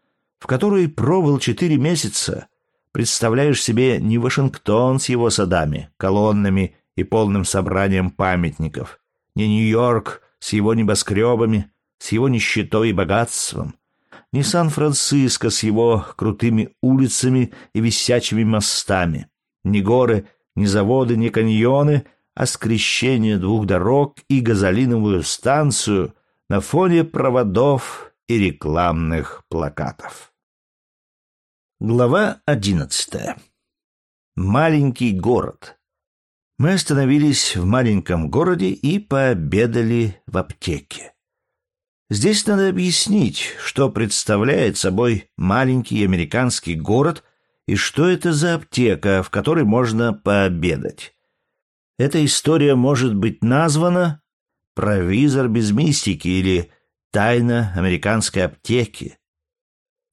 в которой пробыл четыре месяца, представляешь себе не Вашингтон с его садами, колоннами и полным собранием памятников, не Нью-Йорк с его небоскребами, с его нищетой и богатством, не Сан-Франциско с его крутыми улицами и висячими мостами, не горы, не заводы, не каньоны, а скрещение двух дорог и газолиновую станцию на фоне проводов и рекламных плакатов. Глава одиннадцатая. Маленький город. Мы остановились в маленьком городе и пообедали в аптеке. Здесь надо объяснить, что представляет собой маленький американский город и что это за аптека, в которой можно пообедать. Эта история может быть названа «Провизор без мистики» или «Тайна американской аптеки».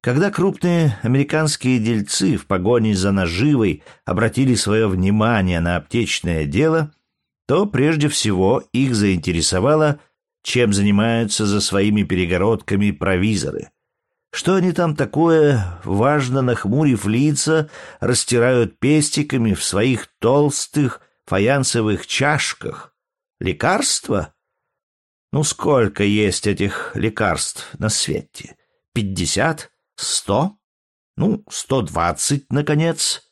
Когда крупные американские дельцы в погоне за наживой обратили свое внимание на аптечное дело, то прежде всего их заинтересовало, чем занимаются за своими перегородками провизоры. Что они там такое, важно нахмурив лица, растирают пестиками в своих толстых фаянсовых чашках? Лекарства? Ну, сколько есть этих лекарств на свете? Пятьдесят? Сто? Ну, сто двадцать, наконец.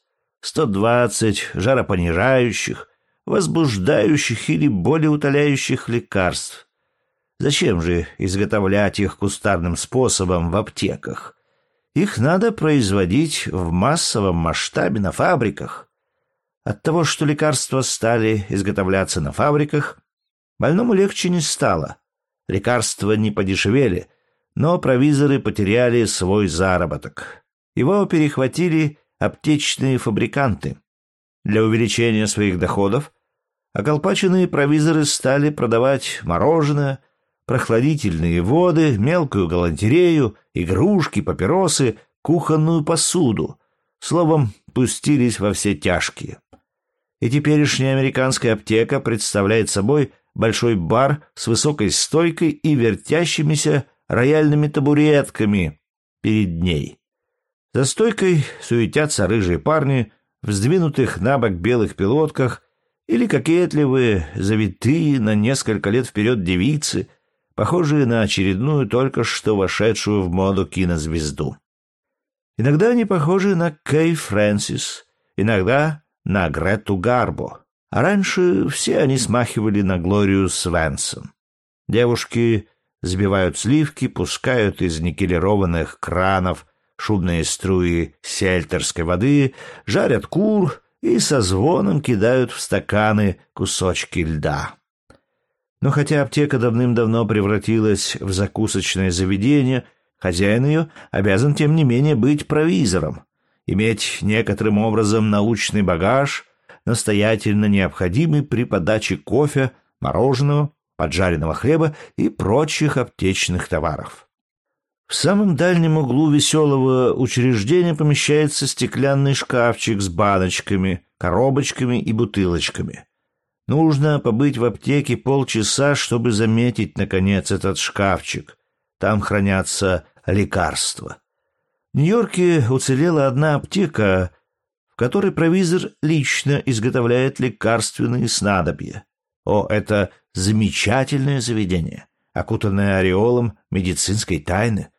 Сто двадцать жаропонижающих, возбуждающих или болеутоляющих лекарств. Зачем же изготовлять их кустарным способом в аптеках? Их надо производить в массовом масштабе на фабриках. От того, что лекарства стали изготовляться на фабриках, больному легче не стало. Лекарства не подешевели, но провизоры потеряли свой заработок. Его перехватили аптечные фабриканты. Для увеличения своих доходов околпаченные провизоры стали продавать мороженое, прохладительные воды, мелкую галантерею, игрушки, папиросы, кухонную посуду. Словом, пустились во все тяжкие. И теперешняя американская аптека представляет собой большой бар с высокой стойкой и вертящимися рояльными табуретками перед ней. За стойкой суетятся рыжие парни в сдвинутых на бок белых пилотках или кокетливые, завитые на несколько лет вперед девицы, похожие на очередную только что вошедшую в моду кинозвезду. Иногда они похожи на Кей Фрэнсис, иногда на Грету Гарбо, а раньше все они смахивали на Глорию Свенсон. Девушки сбивают сливки, пускают из никелированных кранов шумные струи сельтерской воды, жарят кур и со звоном кидают в стаканы кусочки льда. Но хотя аптека давным-давно превратилась в закусочное заведение, хозяин ее обязан, тем не менее, быть провизором, иметь некоторым образом научный багаж, настоятельно необходимый при подаче кофе, мороженого, поджаренного хлеба и прочих аптечных товаров. В самом дальнем углу веселого учреждения помещается стеклянный шкафчик с баночками, коробочками и бутылочками. Нужно побыть в аптеке полчаса, чтобы заметить, наконец, этот шкафчик. Там хранятся лекарства. В Нью-Йорке уцелела одна аптека, в которой провизор лично изготовляет лекарственные снадобья. О, это замечательное заведение, окутанное ореолом медицинской тайны.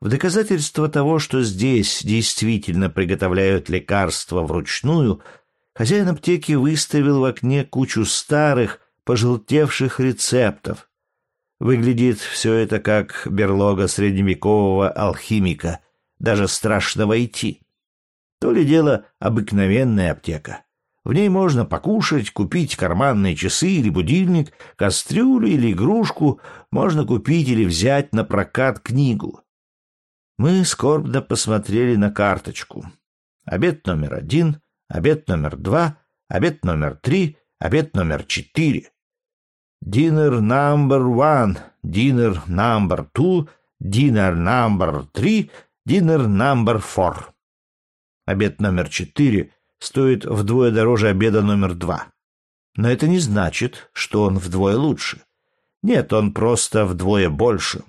В доказательство того, что здесь действительно приготовляют лекарства вручную – Хозяин аптеки выставил в окне кучу старых, пожелтевших рецептов. Выглядит все это как берлога средневекового алхимика, даже страшно войти. То ли дело обыкновенная аптека. В ней можно покушать, купить карманные часы или будильник, кастрюлю или игрушку, можно купить или взять на прокат книгу. Мы скорбно посмотрели на карточку. Обед номер один, обед номер два, обед номер три, обед номер четыре. Dinner number one, dinner number two, dinner number three, dinner number four. Обед номер четыре стоит вдвое дороже обеда номер два. Но это не значит, что он вдвое лучше. Нет, он просто вдвое больше.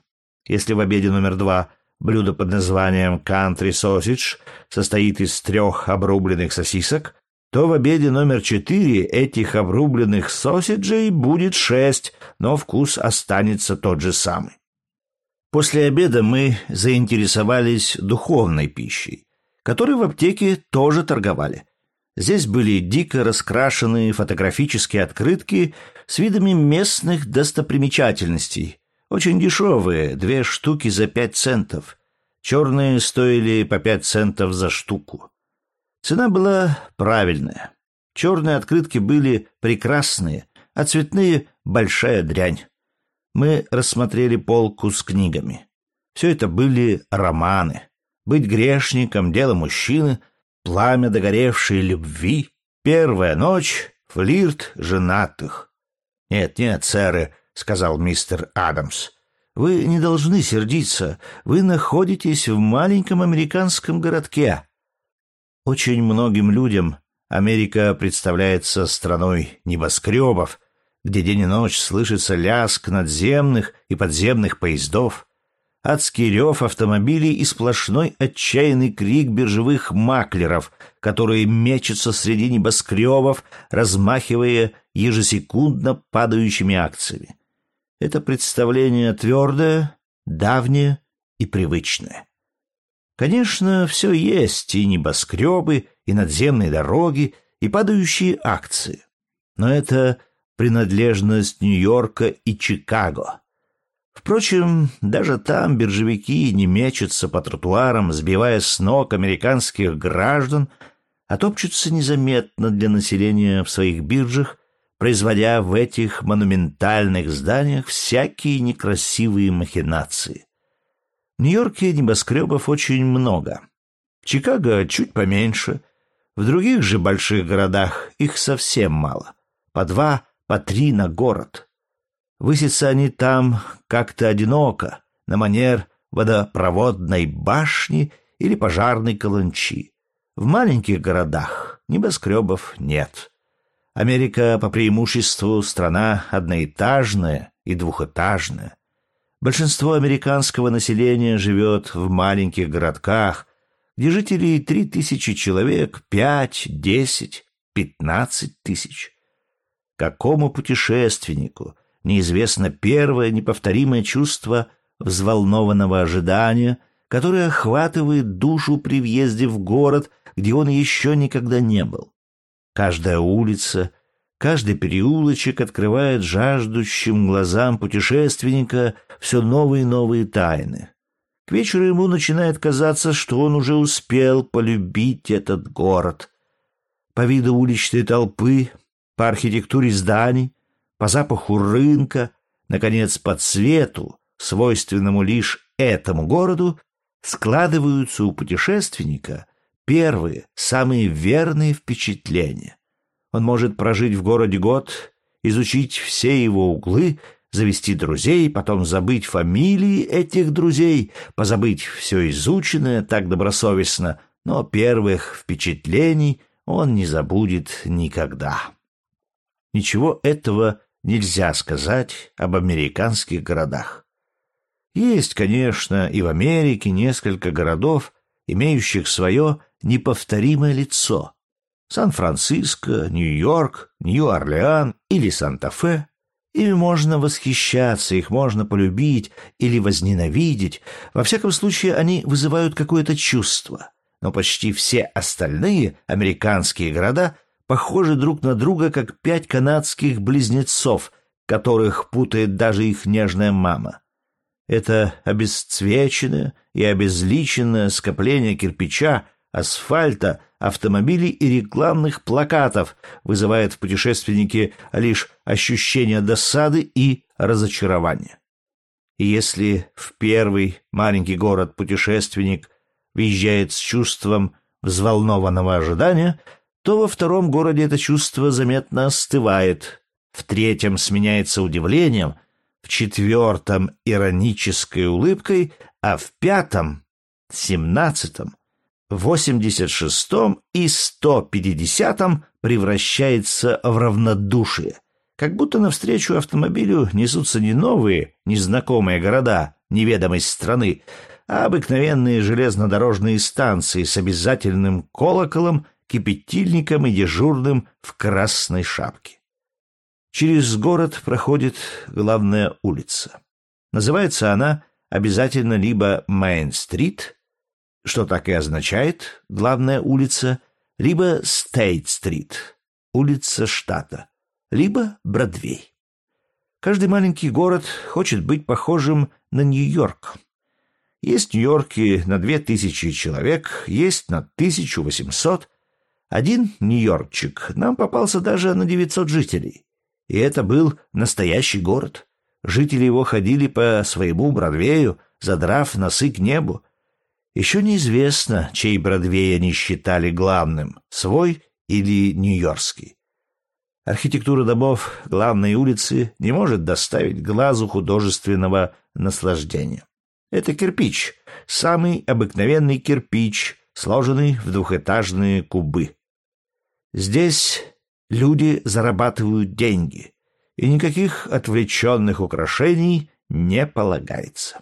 Если в обеде номер два – Блюдо под названием «Country Sausage» состоит из трех обрубленных сосисок, то в обеде номер четыре этих обрубленных сосиджей будет шесть, но вкус останется тот же самый. После обеда мы заинтересовались духовной пищей, которой в аптеке тоже торговали. Здесь были дико раскрашенные фотографические открытки с видами местных достопримечательностей, Очень дешевые, две штуки за пять центов. Черные стоили по пять центов за штуку. Цена была правильная. Черные открытки были прекрасные, а цветные — большая дрянь. Мы рассмотрели полку с книгами. Все это были романы. Быть грешником — дело мужчины, пламя догоревшей любви, первая ночь, флирт женатых. «Нет, нет, сэры», — сказал мистер Адамс, — «вы не должны сердиться. Вы находитесь в маленьком американском городке». Очень многим людям Америка представляется страной небоскребов, где день и ночь слышится лязг надземных и подземных поездов, адский рев автомобилей и сплошной отчаянный крик биржевых маклеров, которые мечутся среди небоскребов, размахивая ежесекундно падающими акциями. Это представление твердое, давнее и привычное. Конечно, все есть, и небоскребы, и надземные дороги, и падающие акции. Но это принадлежность Нью-Йорка и Чикаго. Впрочем, даже там биржевики не мечутся по тротуарам, сбивая с ног американских граждан, а топчутся незаметно для населения в своих биржах, производя в этих монументальных зданиях всякие некрасивые махинации. В Нью-Йорке небоскребов очень много. Чикаго чуть поменьше. В других же больших городах их совсем мало. По два, по три на город. Высятся они там как-то одиноко, на манер водопроводной башни или пожарной каланчи. В маленьких городах небоскребов нет. Америка по преимуществу страна одноэтажная и двухэтажная. Большинство американского населения живет в маленьких городках, где жителей три тысячи человек, пять, десять, пятнадцать тысяч. Какому путешественнику, неизвестно первое неповторимое чувство взволнованного ожидания, которое охватывает душу при въезде в город, где он еще никогда не был. Каждая улица, каждый переулочек открывает жаждущим глазам путешественника все новые и новые тайны. К вечеру ему начинает казаться, что он уже успел полюбить этот город. По виду уличной толпы, по архитектуре зданий, по запаху рынка, наконец, по цвету, свойственному лишь этому городу, складываются у путешественника первые, самые верные впечатления. Он может прожить в городе год, изучить все его углы, завести друзей, потом забыть фамилии этих друзей, позабыть все изученное так добросовестно, но первых впечатлений он не забудет никогда. Ничего этого нельзя сказать об американских городах. Есть, конечно, и в Америке несколько городов, имеющих свое неповторимое лицо. Сан-Франциско, Нью-Йорк, Нью-Орлеан или Санта-Фе. Ими можно восхищаться, их можно полюбить или возненавидеть. Во всяком случае, они вызывают какое-то чувство. Но почти все остальные американские города похожи друг на друга, как пять канадских близнецов, которых путает даже их нежная мама. Это обесцвеченное и обезличенное скопление кирпича, асфальта, автомобилей и рекламных плакатов вызывает в путешественнике лишь ощущение досады и разочарования. И если в первый маленький город путешественник въезжает с чувством взволнованного ожидания, то во втором городе это чувство заметно остывает, в третьем сменяется удивлением, в четвертом — иронической улыбкой, а в пятом, семнадцатом, восемьдесят шестом и сто пятидесятом превращается в равнодушие, как будто навстречу автомобилю несутся не новые, незнакомые города неведомой страны, а обыкновенные железнодорожные станции с обязательным колоколом кипятильником и дежурным в красной шапке. Через город проходит главная улица. Называется она обязательно либо Мейн-стрит, что так и означает главная улица, либо Стейт-стрит, улица штата, либо Бродвей. Каждый маленький город хочет быть похожим на Нью-Йорк. Есть в Нью-Йорке на две тысячи человек, есть на тысячу восемьсот. Один Нью-Йоркчик нам попался даже на девятьсот жителей. И это был настоящий город. Жители его ходили по своему Бродвею, задрав носы к небу. Еще неизвестно, чей Бродвей они считали главным, свой или нью-йоркский. Архитектура домов главной улицы не может доставить глазу художественного наслаждения. Это кирпич, самый обыкновенный кирпич, сложенный в двухэтажные кубы. Здесь люди зарабатывают деньги, и никаких отвлеченных украшений не полагается.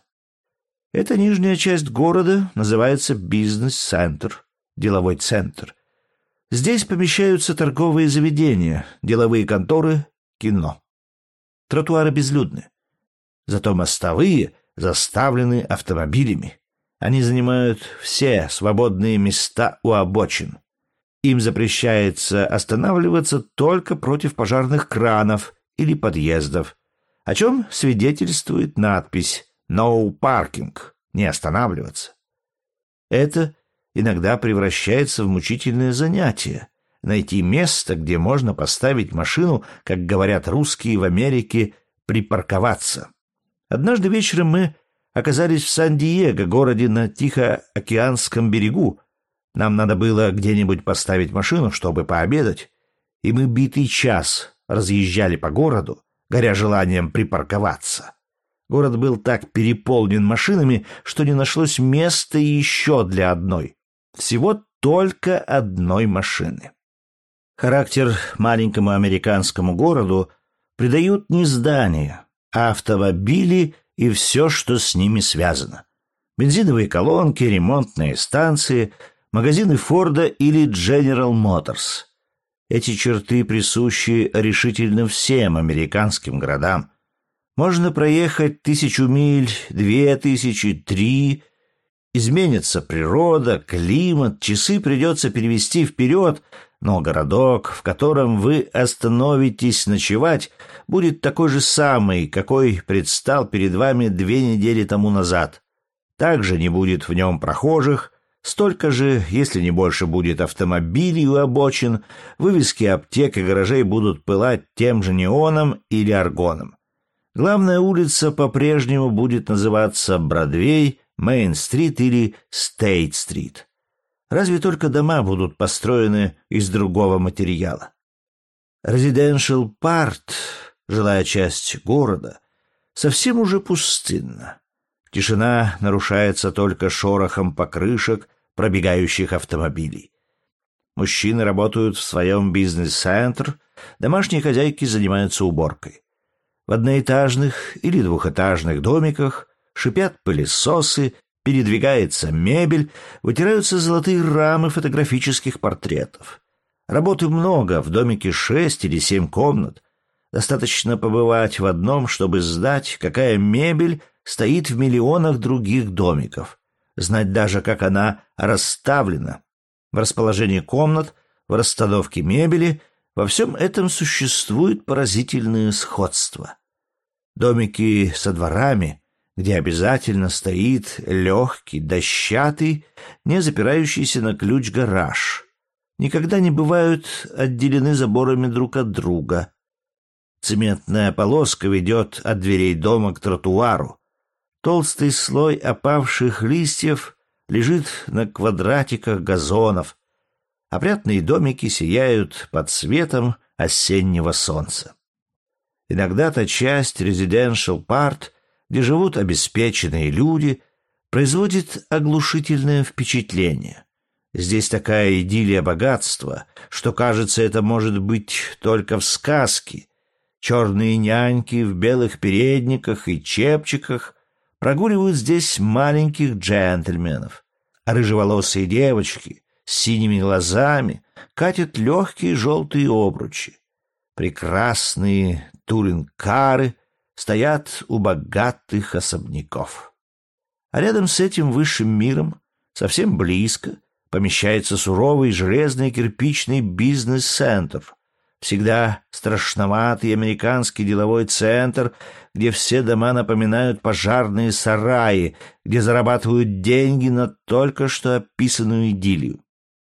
Эта нижняя часть города называется бизнес-центр, деловой центр. Здесь помещаются торговые заведения, деловые конторы, кино. Тротуары безлюдны. Зато мостовые заставлены автомобилями. Они занимают все свободные места у обочин. Им запрещается останавливаться только против пожарных кранов или подъездов, о чем свидетельствует надпись «No parking» — «Не останавливаться». Это иногда превращается в мучительное занятие — найти место, где можно поставить машину, как говорят русские в Америке, припарковаться. Однажды вечером мы оказались в Сан-Диего, городе на Тихоокеанском берегу. Нам надо было где-нибудь поставить машину, чтобы пообедать, и мы битый час разъезжали по городу, горя желанием припарковаться. Город был так переполнен машинами, что не нашлось места еще для одной. Всего только одной машины. Характер маленькому американскому городу придают не здания, а автомобили и все, что с ними связано. Бензиновые колонки, ремонтные станции, магазины Форда или General Motors. Эти черты присущи решительно всем американским городам. Можно проехать тысячу миль, две тысячи, три. Изменится природа, климат, часы придется перевести вперед, но городок, в котором вы остановитесь ночевать, будет такой же самый, какой предстал перед вами две недели тому назад. Также не будет в нем прохожих, Столько же, если не больше будет автомобилей у обочин, вывески аптек и гаражей будут пылать тем же неоном или аргоном. Главная улица по-прежнему будет называться Бродвей, Мейн-стрит или Стейт-стрит. Разве только дома будут построены из другого материала. Резиденшал Парт, жилая часть города, совсем уже пустынна. Тишина нарушается только шорохом покрышек пробегающих автомобилей. Мужчины работают в своем бизнес-центр, домашние хозяйки занимаются уборкой. В одноэтажных или двухэтажных домиках шипят пылесосы, передвигается мебель, вытираются золотые рамы фотографических портретов. Работы много, в домике шесть или семь комнат. Достаточно побывать в одном, чтобы знать, какая мебель стоит в миллионах других домиков, знать даже, как она расставлена, в расположении комнат, в расстановке мебели, во всем этом существует поразительное сходство. Домики со дворами, где обязательно стоит легкий, дощатый, не запирающийся на ключ гараж, никогда не бывают отделены заборами друг от друга. Цементная полоска ведет от дверей дома к тротуару, Толстый слой опавших листьев лежит на квадратиках газонов. Опрятные домики сияют под светом осеннего солнца. Иногда-то часть резиденшал парт, где живут обеспеченные люди, производит оглушительное впечатление. Здесь такая идиллия богатства, что, кажется, это может быть только в сказке. Черные няньки в белых передниках и чепчиках прогуливают здесь маленьких джентльменов, рыжеволосые девочки с синими глазами катят легкие желтые обручи. Прекрасные туринкары стоят у богатых особняков. А рядом с этим высшим миром, совсем близко, помещается суровый железный кирпичный бизнес-центр, всегда страшноватый американский деловой центр, где все дома напоминают пожарные сараи, где зарабатывают деньги на только что описанную идиллию.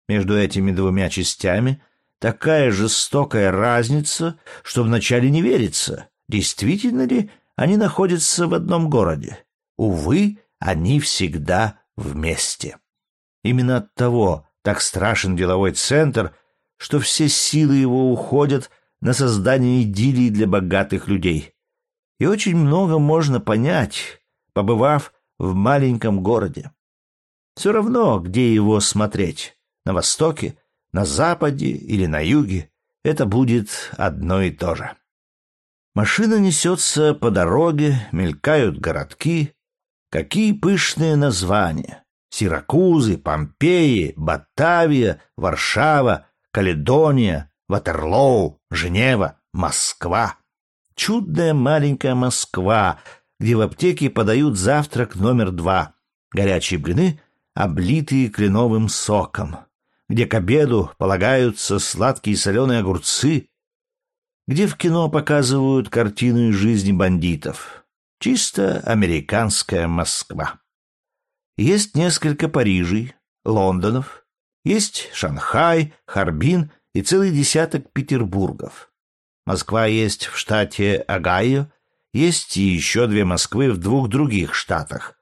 Между этими двумя частями такая жестокая разница, что вначале не верится, действительно ли они находятся в одном городе. Увы, они всегда вместе. Именно от того так страшен деловой центр, что все силы его уходят на создание идиллии для богатых людей. И очень много можно понять, побывав в маленьком городе. Все равно, где его смотреть на востоке, на западе или на юге, это будет одно и то же. Машина несется по дороге, мелькают городки. Какие пышные названия! Сиракузы, Помпеи, Батавия, Варшава, Каледония, Ватерлоу, Женева, Москва. Чудная маленькая Москва, где в аптеке подают завтрак номер два. Горячие блины, облитые кленовым соком где к обеду полагаются сладкие соленые огурцы, где в кино показывают картину из жизни бандитов. Чисто американская Москва. Есть несколько Парижей, Лондонов, есть Шанхай, Харбин и целый десяток Петербургов. Москва есть в штате Огайо, есть и еще две Москвы в двух других штатах.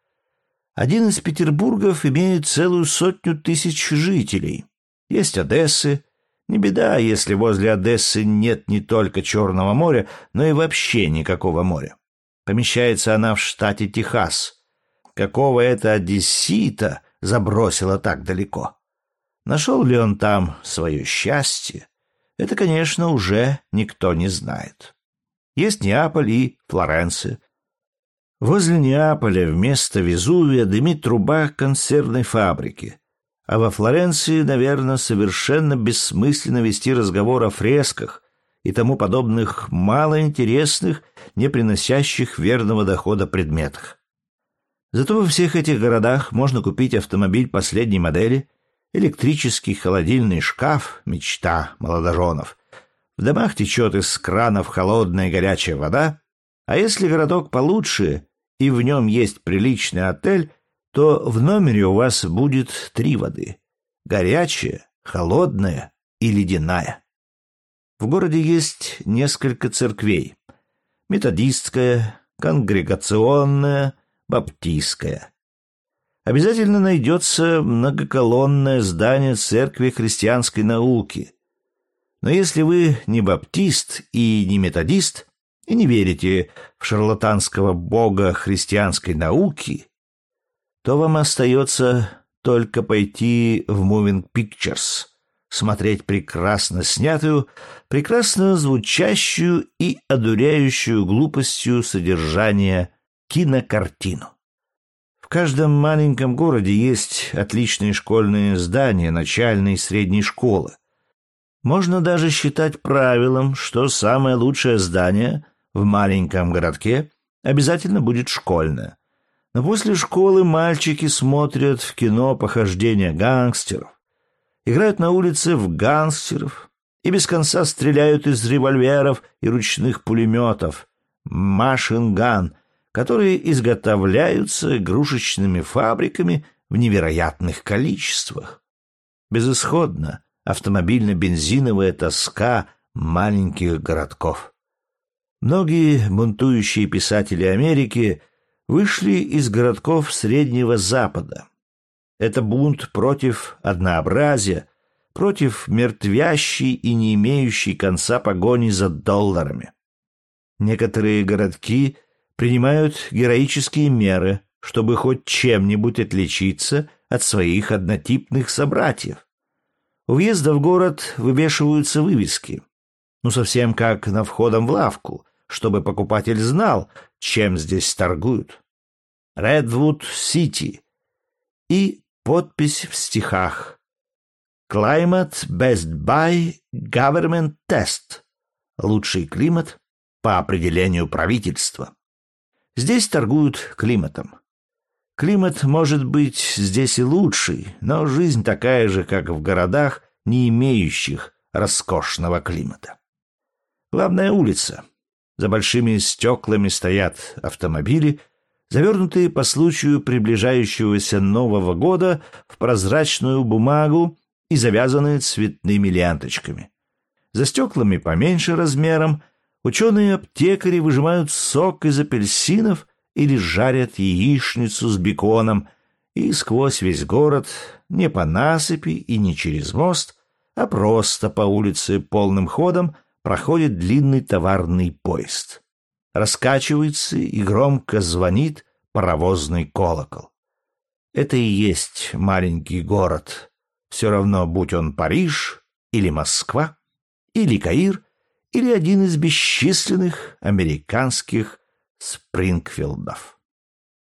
Один из Петербургов имеет целую сотню тысяч жителей. Есть Одессы. Не беда, если возле Одессы нет не только Черного моря, но и вообще никакого моря. Помещается она в штате Техас. Какого это одессита забросило так далеко? Нашел ли он там свое счастье? Это, конечно, уже никто не знает. Есть Неаполь и Флоренция. Возле Неаполя вместо Везувия дымит труба консервной фабрики — а во Флоренции, наверное, совершенно бессмысленно вести разговор о фресках и тому подобных малоинтересных, не приносящих верного дохода предметах. Зато во всех этих городах можно купить автомобиль последней модели, электрический холодильный шкаф — мечта молодоженов. В домах течет из кранов холодная горячая вода, а если городок получше и в нем есть приличный отель — то в номере у вас будет три воды — горячая, холодная и ледяная. В городе есть несколько церквей — методистская, конгрегационная, баптистская. Обязательно найдется многоколонное здание церкви христианской науки. Но если вы не баптист и не методист, и не верите в шарлатанского бога христианской науки, то вам остается только пойти в Moving Pictures, смотреть прекрасно снятую, прекрасно звучащую и одуряющую глупостью содержания кинокартину. В каждом маленьком городе есть отличные школьные здания начальной и средней школы. Можно даже считать правилом, что самое лучшее здание в маленьком городке обязательно будет школьное – но после школы мальчики смотрят в кино похождения гангстеров, играют на улице в гангстеров и без конца стреляют из револьверов и ручных пулеметов, машинган, которые изготовляются игрушечными фабриками в невероятных количествах. Безысходно автомобильно-бензиновая тоска маленьких городков. Многие бунтующие писатели Америки – вышли из городков Среднего Запада. Это бунт против однообразия, против мертвящей и не имеющей конца погони за долларами. Некоторые городки принимают героические меры, чтобы хоть чем-нибудь отличиться от своих однотипных собратьев. У въезда в город вывешиваются вывески. Ну, совсем как на входом в лавку, чтобы покупатель знал, чем здесь торгуют. Редвуд-Сити. И подпись в стихах. Climate Best by Government Test. Лучший климат по определению правительства. Здесь торгуют климатом. Климат может быть здесь и лучший, но жизнь такая же, как в городах, не имеющих роскошного климата. Главная улица. За большими стеклами стоят автомобили, завернутые по случаю приближающегося Нового года в прозрачную бумагу и завязанные цветными ленточками. За стеклами поменьше размером ученые-аптекари выжимают сок из апельсинов или жарят яичницу с беконом, и сквозь весь город, не по насыпи и не через мост, а просто по улице полным ходом проходит длинный товарный поезд. Раскачивается и громко звонит паровозный колокол. Это и есть маленький город. Все равно, будь он Париж или Москва, или Каир, или один из бесчисленных американских Спрингфилдов.